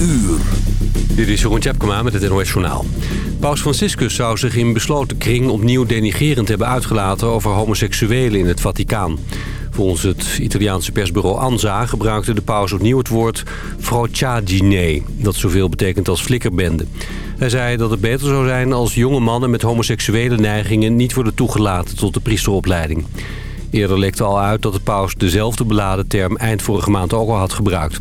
uur. Dit is Jeroen Tjepkema met het NOS Journaal. Paus Franciscus zou zich in besloten kring opnieuw denigerend hebben uitgelaten... over homoseksuelen in het Vaticaan. Volgens het Italiaanse persbureau ANSA gebruikte de paus opnieuw het woord... frociagine, dat zoveel betekent als flikkerbende. Hij zei dat het beter zou zijn als jonge mannen met homoseksuele neigingen... niet worden toegelaten tot de priesteropleiding. Eerder lekte al uit dat de paus dezelfde beladen term eind vorige maand ook al had gebruikt.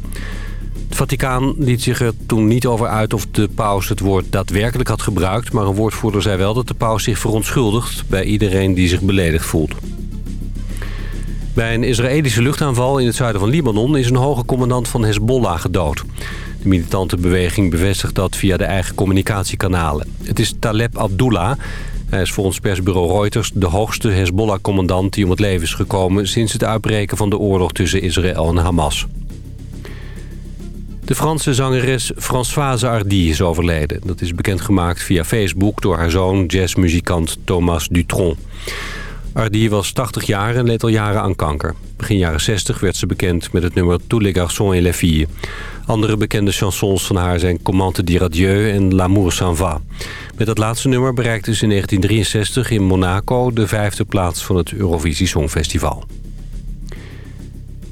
Het Vaticaan liet zich er toen niet over uit of de paus het woord daadwerkelijk had gebruikt... maar een woordvoerder zei wel dat de paus zich verontschuldigt bij iedereen die zich beledigd voelt. Bij een Israëlische luchtaanval in het zuiden van Libanon is een hoge commandant van Hezbollah gedood. De militante beweging bevestigt dat via de eigen communicatiekanalen. Het is Taleb Abdullah. Hij is volgens persbureau Reuters de hoogste Hezbollah-commandant die om het leven is gekomen... sinds het uitbreken van de oorlog tussen Israël en Hamas. De Franse zangeres Françoise Hardy is overleden. Dat is bekendgemaakt via Facebook door haar zoon jazzmuzikant Thomas Dutron. Hardy was 80 jaar en leed al jaren aan kanker. Begin jaren 60 werd ze bekend met het nummer Tous les garçons et les filles. Andere bekende chansons van haar zijn Comment dire adieu en L'amour s'en va. Met dat laatste nummer bereikte ze in 1963 in Monaco de vijfde plaats van het Eurovisie Songfestival.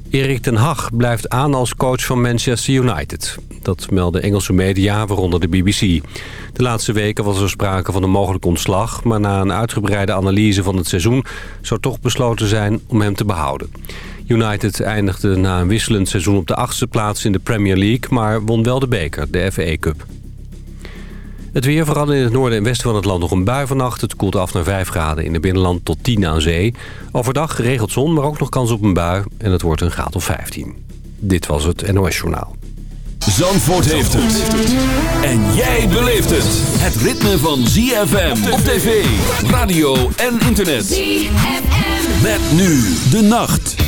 Erik ten Hag blijft aan als coach van Manchester United. Dat melden Engelse media, waaronder de BBC. De laatste weken was er sprake van een mogelijk ontslag... maar na een uitgebreide analyse van het seizoen... zou toch besloten zijn om hem te behouden. United eindigde na een wisselend seizoen op de achtste plaats in de Premier League... maar won wel de beker, de FA Cup. Het weer, vooral in het noorden en westen van het land nog een bui vannacht. Het koelt af naar 5 graden in het binnenland tot 10 aan zee. Overdag geregeld zon, maar ook nog kans op een bui. En het wordt een graad of 15. Dit was het NOS Journaal. Zandvoort heeft het. En jij beleeft het. Het ritme van ZFM op tv, radio en internet. ZFM. Met nu de nacht.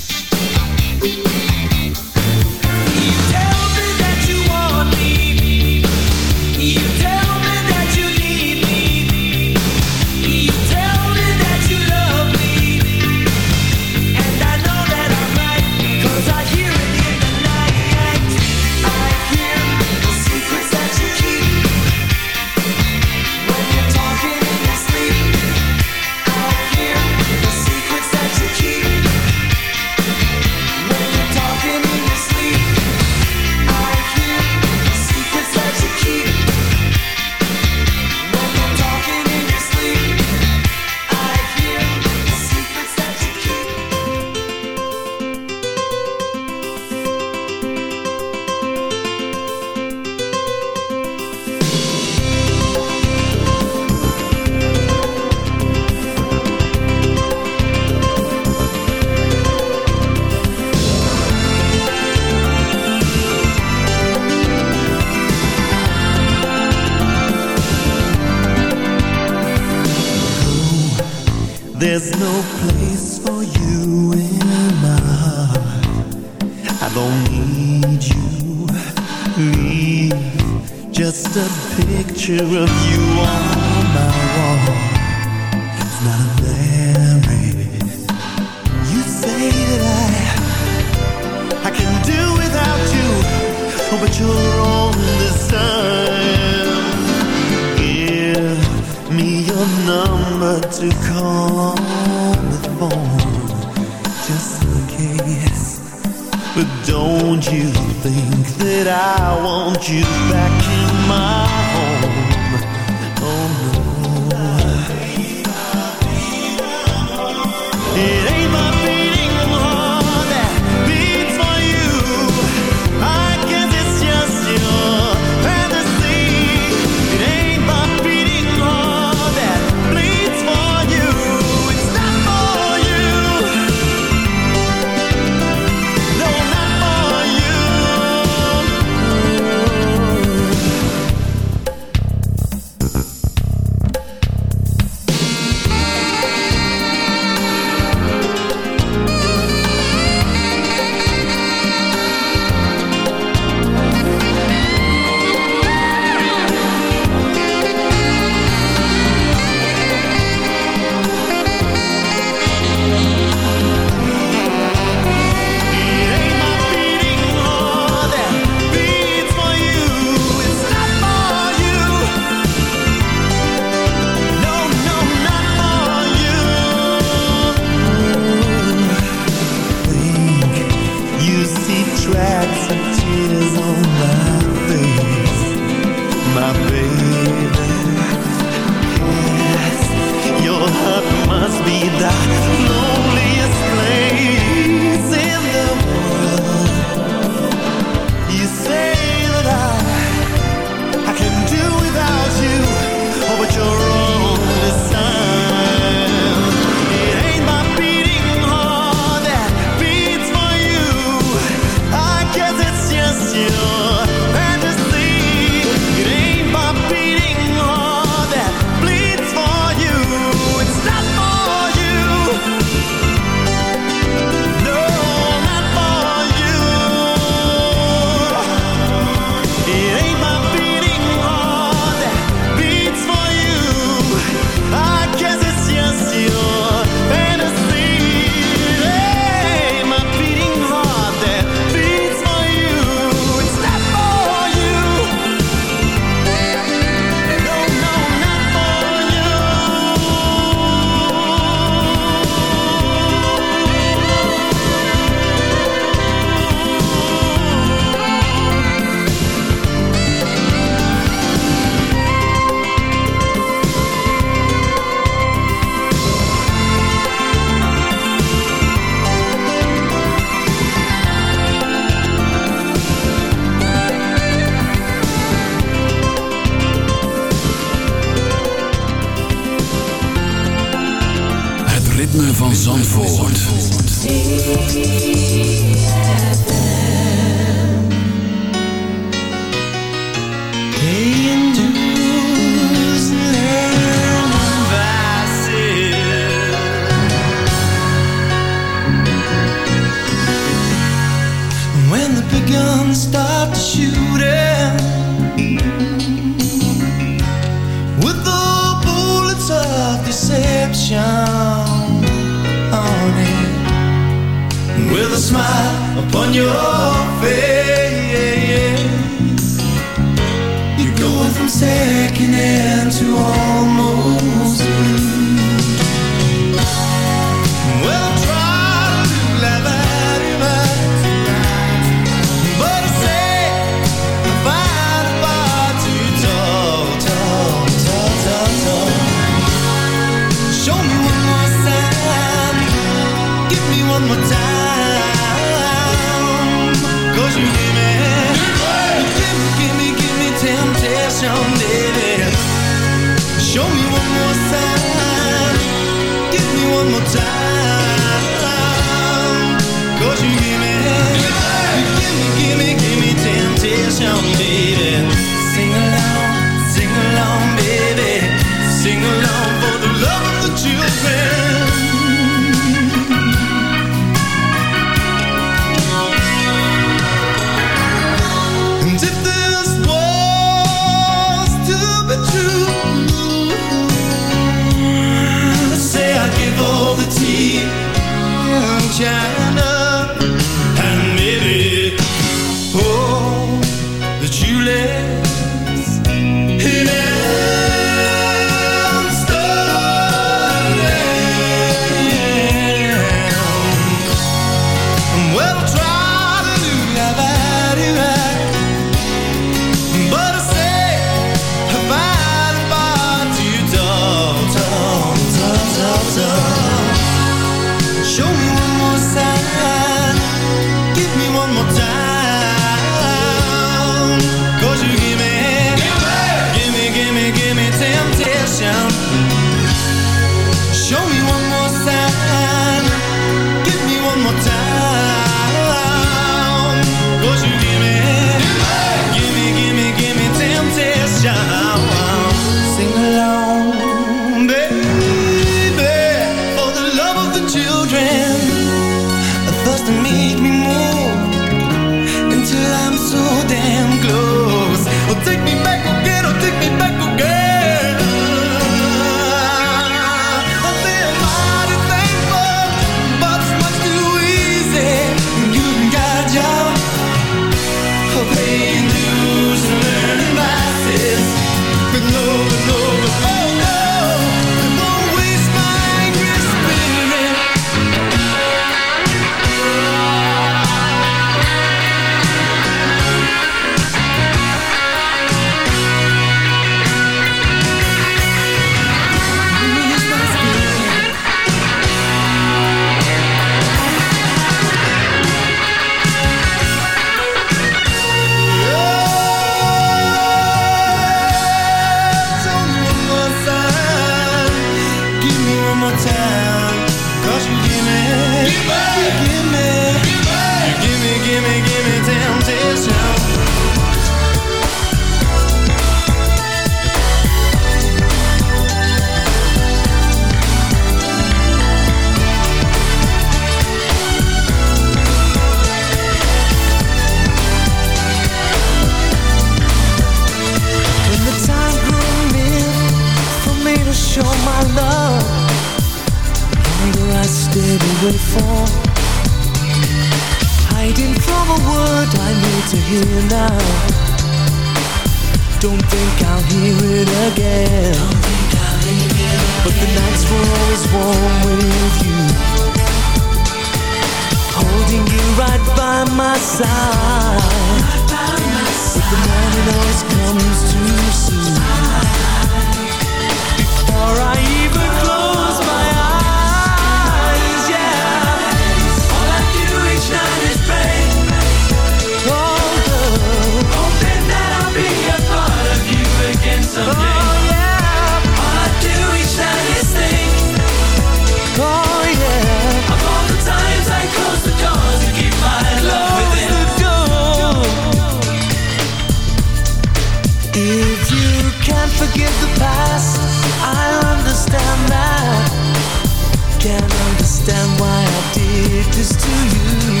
Can't understand why I did this to you.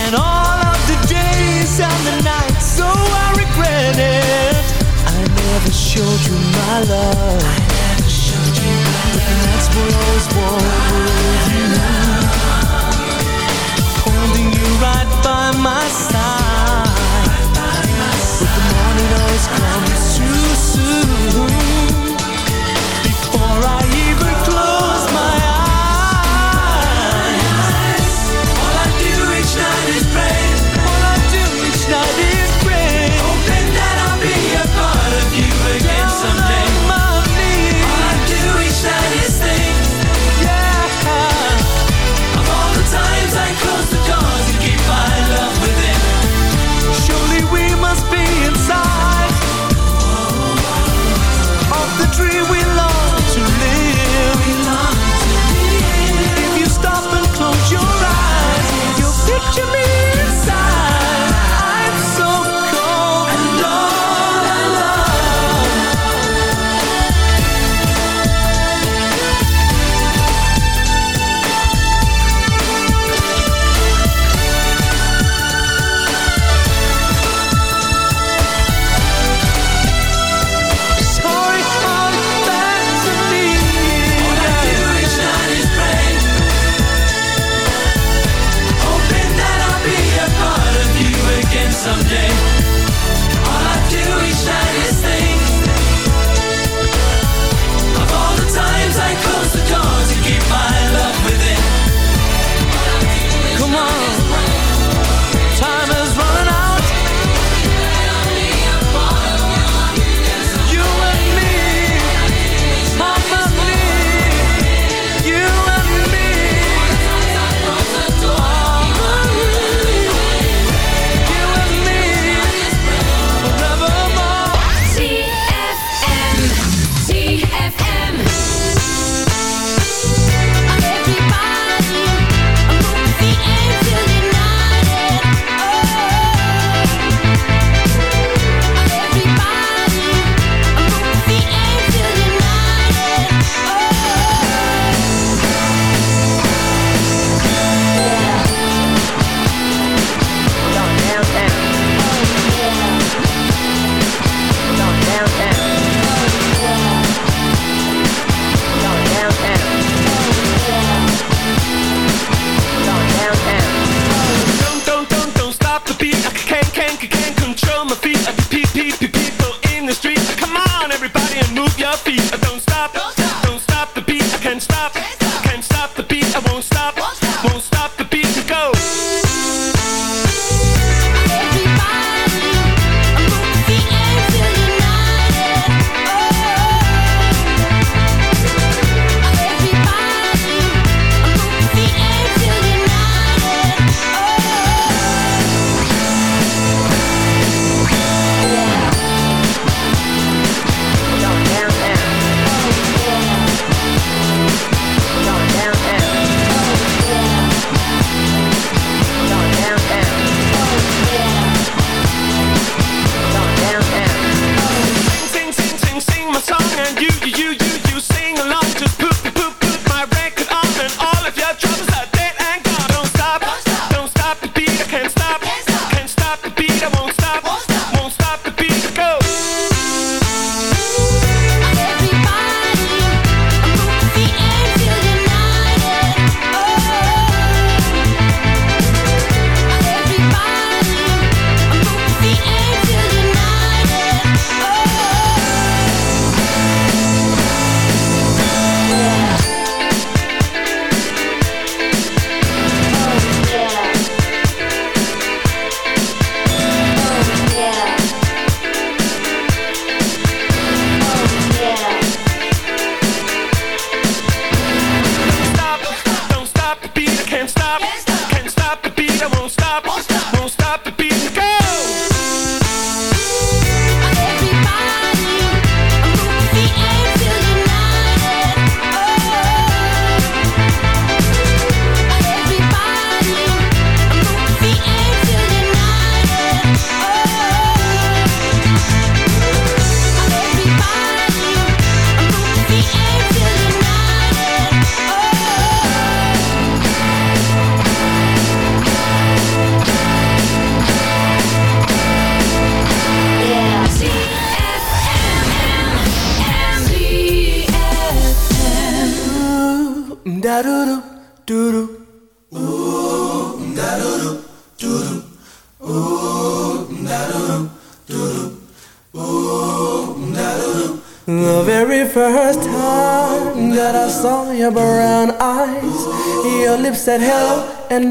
And all of the days and the nights So I regret it. I never showed you my love. I never showed you my love. But the nights will always walk with. You Holding you right by my side. But the morning always comes too soon.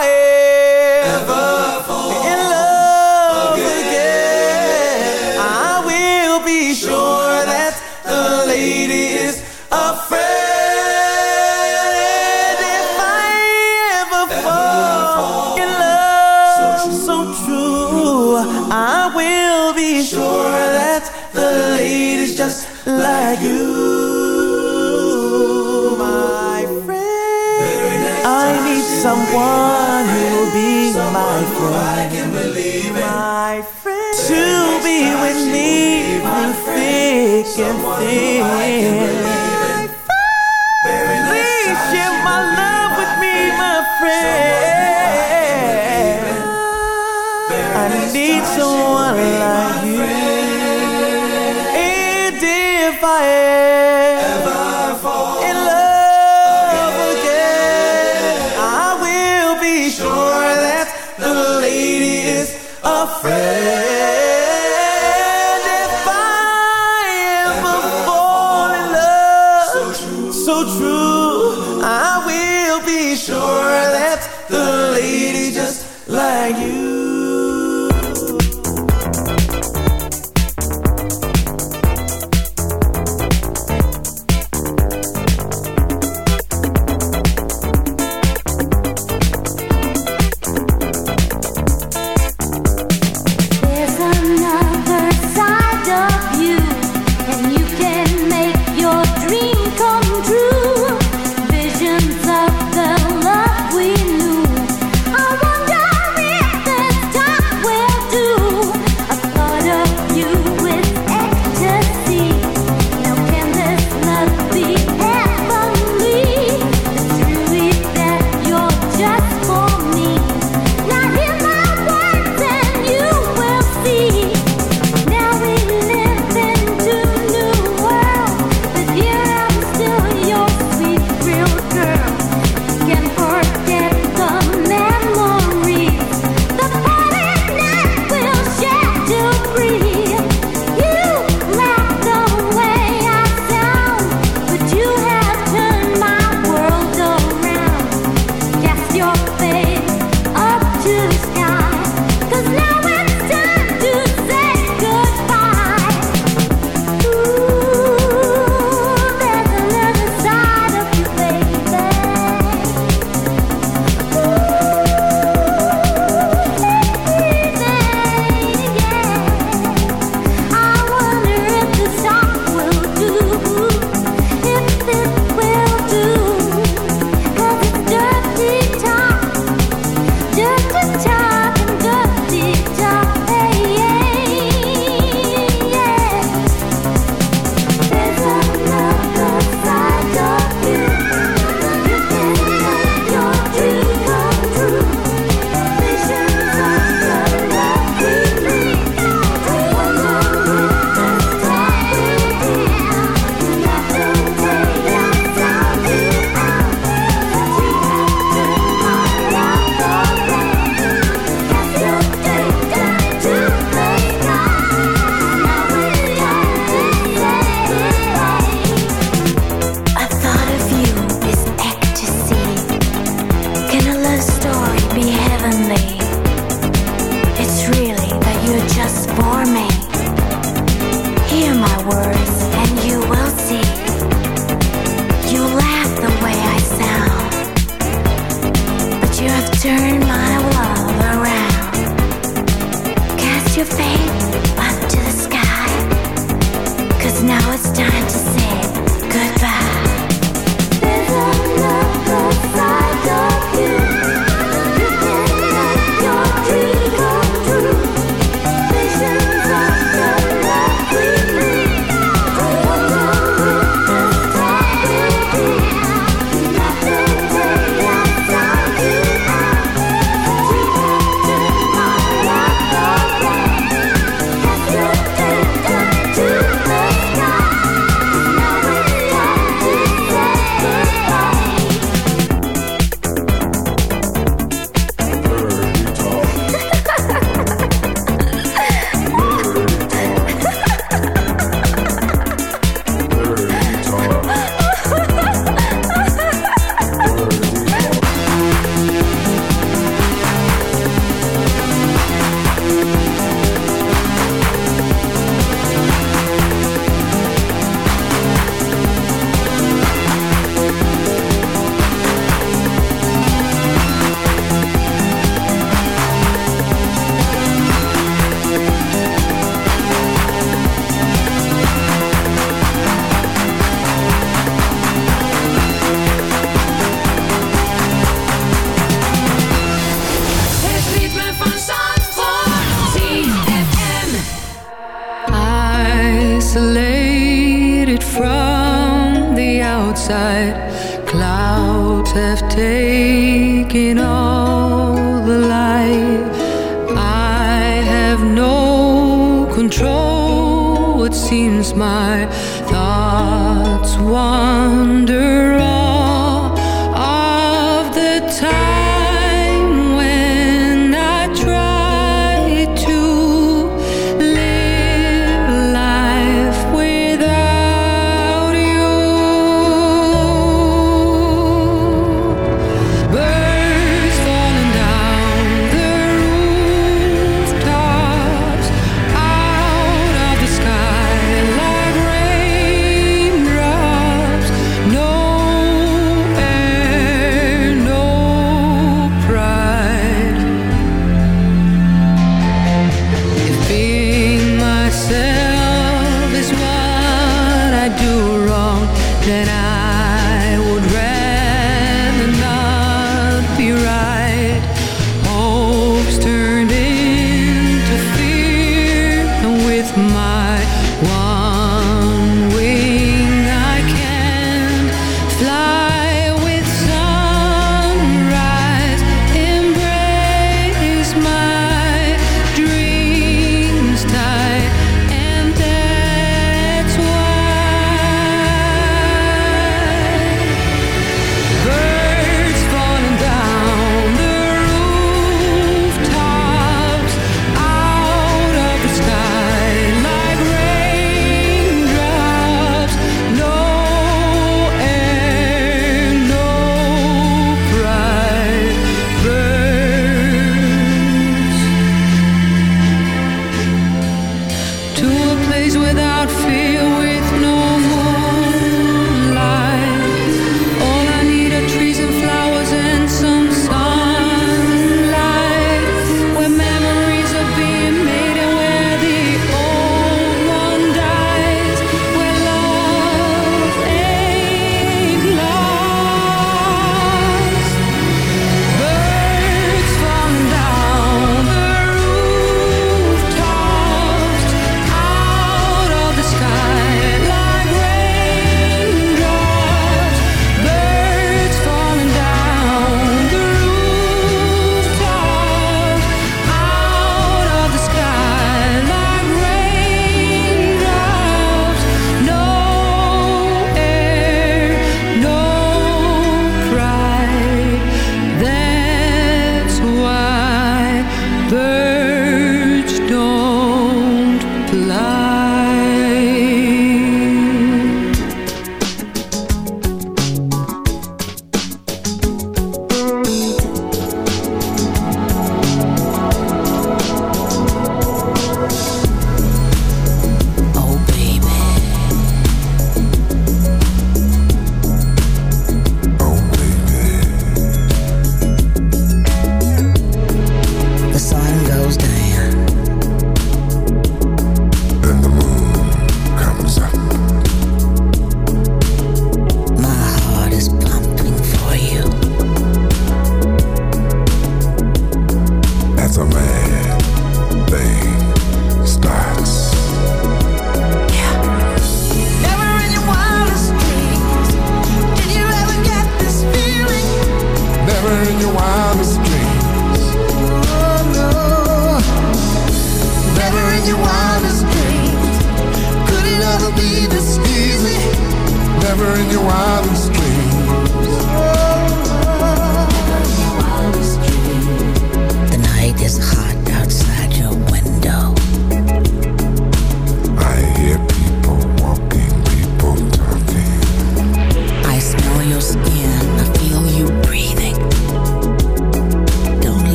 caer. Will be my friend. My friend. To be with me through thick and thin. Please share my love with me, my friend. I need someone like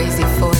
Little